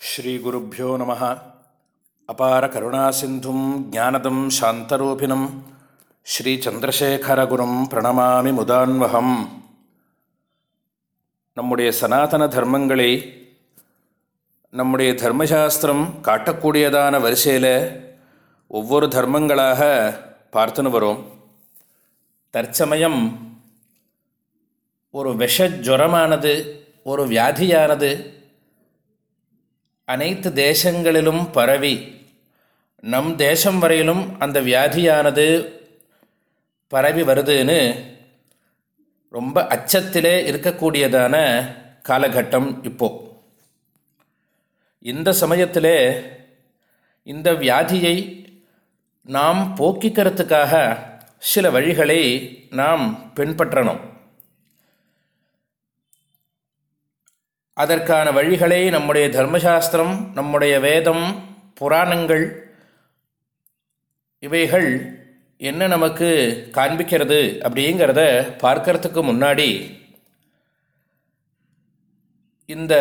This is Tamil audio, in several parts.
ஸ்ரீகுருப்போ நம. அபார கருணாசிந்தும் ஜானதம் சாந்தரூபிணம். ஸ்ரீச்சந்திரசேகரகுரும் பிரணமாமி முதான்வகம் நம்முடைய சனாதன தர்மங்களை நம்முடைய தர்மசாஸ்திரம் காட்டக்கூடியதான வரிசையில் ஒவ்வொரு தர்மங்களாக பார்த்துன்னு வரும். தற்சமயம் ஒரு விஷஜுரமானது ஒரு வியாதியானது அனைத்து தேசங்களிலும் பரவி நம் தேசம் வரையிலும் அந்த வியாதியானது பரவி வருதுன்னு ரொம்ப அச்சத்திலே இருக்கக்கூடியதான காலகட்டம் இப்போ. இந்த சமயத்திலே இந்த வியாதியை நாம் போக்கிக்கிறதுக்காக சில வழிகளை நாம் பின்பற்றணும். அதற்கான வழிகளை நம்முடைய தர்மசாஸ்திரம் நம்முடைய வேதம் புராணங்கள். இவைகள் என்ன நமக்கு காண்பிக்கிறது அப்படிங்கிறத பார்க்கறதுக்கு முன்னாடி இந்த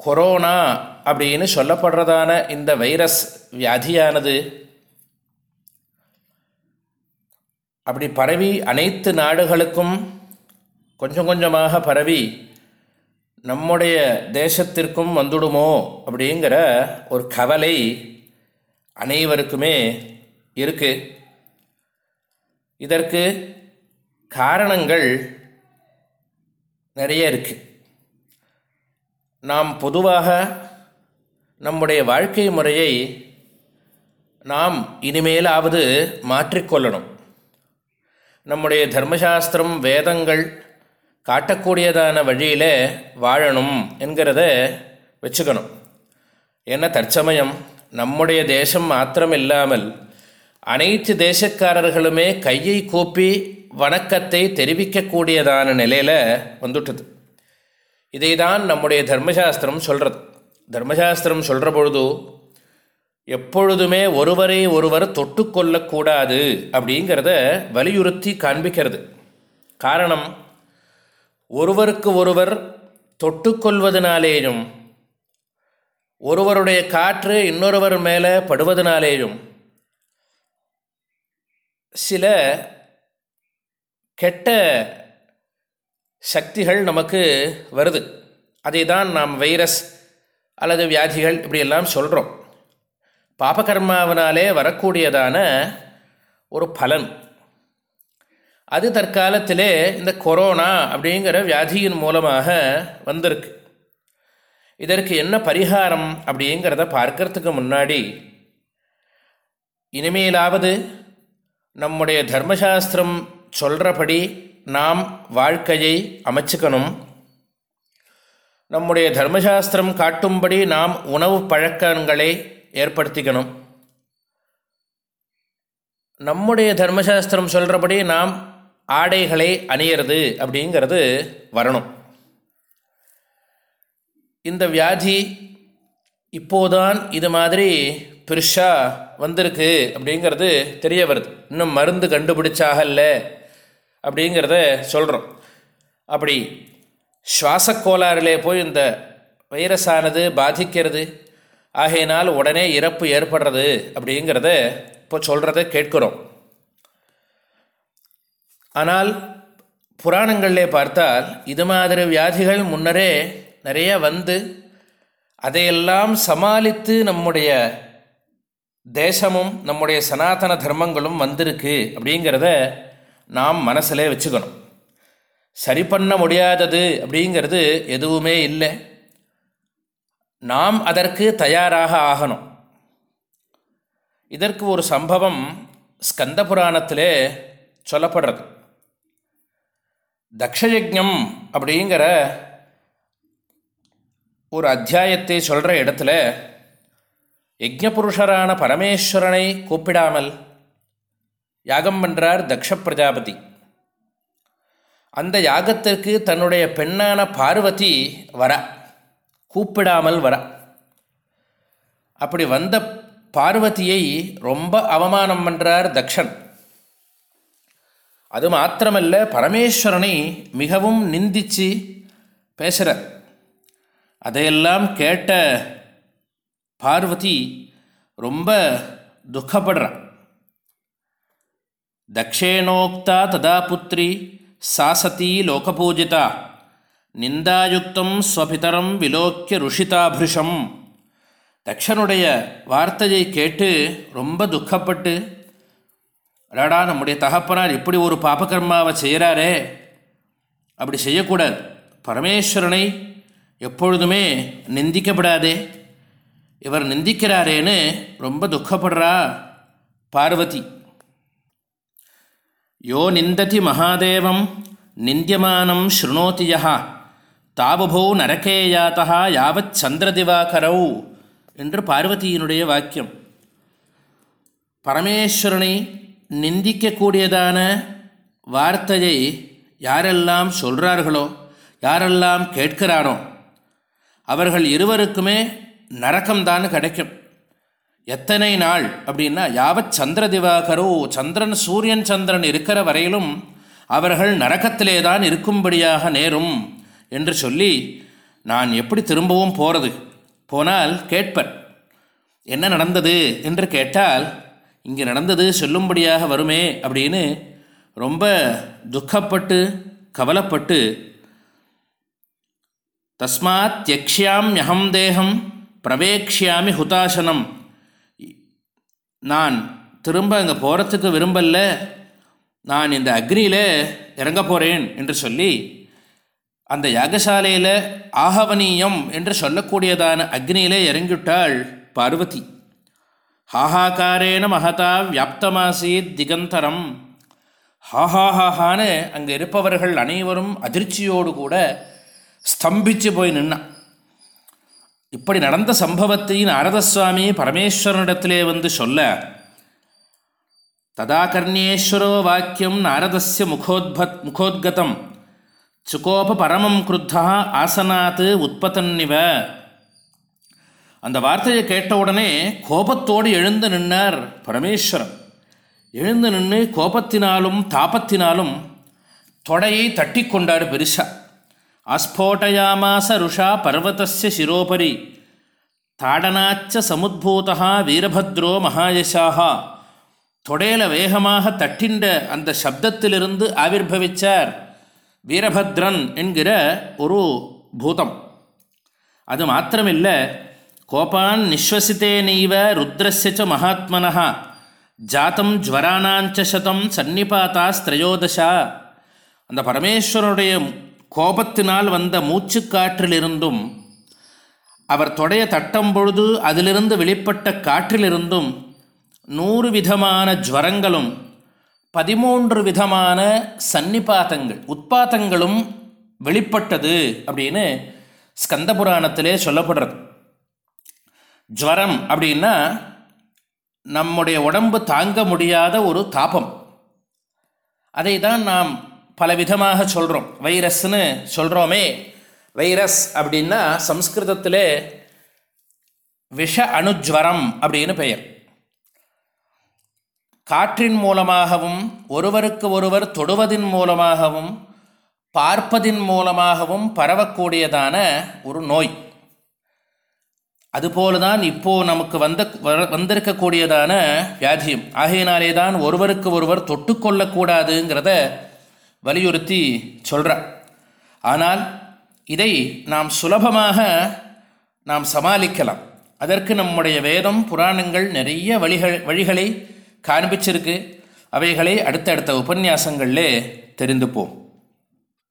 கொரோனா அப்படின்னு சொல்லப்படுறதான இந்த வைரஸ் வியாதியானது அப்படி பரவி அனைத்து நாடுகளுக்கும் கொஞ்சம் கொஞ்சமாக பரவி நம்முடைய தேசத்திற்கும் வந்துடுமோ அப்படிங்கிற ஒரு கவலை அனைவருக்குமே இருக்குது இதற்கு காரணங்கள் நிறைய இருக்குது நாம் பொதுவாக நம்முடைய வாழ்க்கை முறையை நாம் இனிமேலாவது மாற்றிக்கொள்ளணும். நம்முடைய தர்மசாஸ்திரம் வேதங்கள் காட்டக்கூடியதான வழியில் வாழணும் என்கிறத வச்சுக்கணும். ஏன்னா தற்சமயம் நம்முடைய தேசம் மாத்திரம் இல்லாமல் அனைத்து தேசக்காரர்களுமே கையை கூப்பி வணக்கத்தை தெரிவிக்கக்கூடியதான நிலையில் வந்துட்டது. இதை தான் நம்முடைய தர்மசாஸ்திரம் சொல்கிறது தர்மசாஸ்திரம் சொல்கிற பொழுது எப்பொழுதுமே ஒருவரை ஒருவர் தொட்டு கொள்ளக்கூடாது அப்படிங்கிறத வலியுறுத்தி காண்பிக்கிறது. காரணம் ஒருவருக்கு ஒருவர் தொட்டுக்கொள்வதனாலேயும் ஒருவருடைய காற்று இன்னொருவர் மேலே படுவதனாலேயும் சில கெட்ட சக்திகள் நமக்கு வருது. அதை தான் நாம் வைரஸ் அல்லது வியாதிகள் இப்படியெல்லாம் சொல்கிறோம் பாபகர்மாவினாலே வரக்கூடியதான ஒரு பலன். அது தற்காலத்தில் இந்த கொரோனா அப்படிங்கிற வியாதியின் மூலமாக வந்திருக்கு. இதற்கு என்ன பரிகாரம் அப்படிங்கிறத பார்க்கறதுக்கு முன்னாடி இனிமேலாவது நம்முடைய தர்மசாஸ்திரம் சொல்கிறபடி நாம் வாழ்க்கையை அமைச்சுக்கணும். நம்முடைய தர்மசாஸ்திரம் காட்டும்படி நாம் உணவு பழக்கங்களை ஏற்படுத்திக்கணும். நம்முடைய தர்மசாஸ்திரம் சொல்கிறபடி நாம் ஆடைகளை அணியிறது அப்படிங்கிறது வரணும். இந்த வியாதி இப்போதான் இது மாதிரி பெருஷாக வந்திருக்கு அப்படிங்கிறது தெரிய வருது. இன்னும் மருந்து கண்டுபிடிச்சாகல்ல அப்படிங்கிறத சொல்கிறோம் அப்படி சுவாசக்கோளாறிலே போய் இந்த வைரஸானது பாதிக்கிறது. ஆகையினால் உடனே இறப்பு ஏற்படுறது அப்படிங்கிறத இப்போ சொல்கிறத கேட்குறோம். ஆனால் புராணங்களிலே பார்த்தால் இது மாதிரி வியாதிகள் முன்னரே நிறைய வந்து அதையெல்லாம் சமாளித்து நம்முடைய தேசமும் நம்முடைய சனாதன தர்மங்களும் வந்திருக்கு அப்படிங்கிறத நாம் மனசில் வச்சுக்கணும். சரி பண்ண முடியாதது அப்படிங்கிறது எதுவுமே இல்லை. நாம் அதற்கு தயாராக ஆகணும். இதற்கு ஒரு சம்பவம் ஸ்கந்த புராணத்திலே சொல்லப்படுறது. தக்ஷயஜம் அப்படிங்கிற ஒரு அத்தியாயத்தை சொல்கிற இடத்துல யஜ்ஞபுருஷரான பரமேஸ்வரனை கூப்பிடாமல் யாகம் பண்ணுறார் தக்ஷ பிரஜாபதி. அந்த யாகத்திற்கு தன்னுடைய பெண்ணான பார்வதி வர. கூப்பிடாமல் வர. அப்படி வந்த பார்வதியை ரொம்ப அவமானம் பண்ணுறார் தக்ஷன். அது மாத்திரமல்ல பரமேஸ்வரனை மிகவும் நிந்திச்சு பேசுகிறார் அதையெல்லாம் கேட்ட பார்வதி ரொம்ப துக்கப்படுறான். தக்ஷேனோக்தா ததா புத்திரி சாசதி லோகபூஜிதா நிந்தாயுக்தம் ஸ்வபிதரம் விலோக்கிய ருஷிதாபிருஷம். தக்ஷனுடைய வார்த்தையை கேட்டு ரொம்ப துக்கப்பட்டு அடாடா நம்முடைய தகப்பனார் இப்படி ஒரு பாபகர்மாவை செய்கிறாரே. அப்படி செய்யக்கூடாது. பரமேஸ்வரனை எப்பொழுதுமே நிந்திக்கப்படாதே. இவர் நிந்திக்கிறாரேன்னு ரொம்ப துக்கப்படுறா பார்வதி. யோ நிந்ததி மகாதேவம் நிந்தியமானம் ஸ்ருணோதி யா தாபுபோ நரகேயாத்தா யாவத் சந்திரதிவாகரவு என்று பார்வதியினுடைய வாக்கியம். பரமேஸ்வரனை நிந்திக்கக்கூடியதான வார்த்தையை யாரெல்லாம் சொல்கிறார்களோ யாரெல்லாம் கேட்கிறானோ அவர்கள் இருவருக்குமே நரக்கம்தான் கிடைக்கும். எத்தனை நாள் அப்படின்னா யாவத் சந்திர திவாகரோ சந்திரன் சூரியன் சந்திரன் இருக்கிற வரையிலும் அவர்கள் நரக்கத்திலே தான் இருக்கும்படியாக நேரும் என்று சொல்லி நான் எப்படி திரும்பவும் போகிறது போனால் கேட்பர் என்ன நடந்தது என்று கேட்டால் இங்கே நடந்தது சொல்லும்படியாக வருமே அப்படின்னு ரொம்ப துக்கப்பட்டு கவலைப்பட்டு தஸ்மாத் தியக்ஷியாம்யகம் தேகம் பிரவேக்ஷியாமி ஹுதாசனம். நான் திரும்ப அங்கே போகிறதுக்கு விரும்பல. நான் இந்த அக்னியில் இறங்க போகிறேன் என்று சொல்லி அந்த யாகசாலையில் ஆகவனீயம் என்று சொல்லக்கூடியதான அக்னியிலே இறங்கிவிட்டாள் பார்வதி. ஹாஹாக்காரேன மகதா வியாப்தமாசீத் திகந்தரம். ஹாஹாஹான்னு அங்கே இருப்பவர்கள் அனைவரும் அதிர்ச்சியோடு கூட ஸ்தம்பித்து போய் நின்னான் இப்படி நடந்த சம்பவத்தை நாரதசுவாமி பரமேஸ்வரனிடத்திலே வந்து சொல்ல ததா கர்ணியேஸ்வரோ வாக்கியம் நாரதஸ்ய முகோத்பத் முகோத்கதம். சுகோப பரமம் கிருத்தா ஆசனாத்து உற்பத்தன்னிவ. அந்த வார்த்தையை கேட்ட உடனே கோபத்தோடு எழுந்து நின்னார் பரமேஸ்வரன். எழுந்து நின்று கோபத்தினாலும் தாபத்தினாலும் தொடையை தட்டி கொண்டார் பெருசா. அஸ்போட்டயாமாச ருஷா பர்வதஸ்ய சிரோபரி தாடனாச்ச சமுத்பூதா வீரபத்ரோ மகாயசாகா தொடையில வேகமாக தட்டின்ற அந்த சப்தத்திலிருந்து ஆவிர்வவிச்சார் வீரபத்ரன் என்கிற ஒரு பூதம். அது மாத்திரமில்லை கோபான் நிஸ்வசித்தே நெய்வ ருத்ரஸ்ய மகாத்மனா. ஜாத்தம் ஜ்வரானாஞ்ச சதம் சன்னிபாத்தாஸ்திரயோதசா அந்த பரமேஸ்வரனுடைய கோபத்தினால் வந்த மூச்சுக்காற்றிலிருந்தும் அவர் தொடைய தட்டும் பொழுது அதிலிருந்து வெளிப்பட்ட காற்றிலிருந்தும் நூறு விதமான ஜுவரங்களும் பதிமூன்று விதமான சன்னிபாத்தங்கள் உட்பாத்தங்களும் வெளிப்பட்டது அப்படின்னு ஸ்கந்த புராணத்திலே சொல்லப்படுறது. ஜுவரம் அப்படின்னா நம்முடைய உடம்பு தாங்க முடியாத ஒரு தாபம். அதை தான் நாம் பல விதமாக சொல்கிறோம் வைரஸ்னு சொல்கிறோமே வைரஸ் அப்படின்னா சம்ஸ்கிருதத்தில் விஷ அணுஜ்வரம் அப்படின்னு பெயர். காற்றின் மூலமாகவும் ஒருவருக்கு ஒருவர் தொடுவதின் மூலமாகவும் பார்ப்பதின் மூலமாகவும் பரவக்கூடியதான ஒரு நோய். அதுபோல தான் இப்போது நமக்கு வந்த வந்திருக்கக்கூடியதான வியாதியும். ஆகையினாலே தான் ஒருவருக்கு ஒருவர் தொட்டுக்கொள்ளக்கூடாதுங்கிறத வலியுறுத்தி சொல்கிறார் ஆனால் இதை நாம் சுலபமாக நாம் சமாளிக்கலாம். அதற்கு நம்முடைய வேதம் புராணங்கள் நிறைய வழிகள் வழிகளை காண்பிச்சிருக்கு. அவைகளை அடுத்தடுத்த உபன்யாசங்களில் தெரிந்துப்போம்.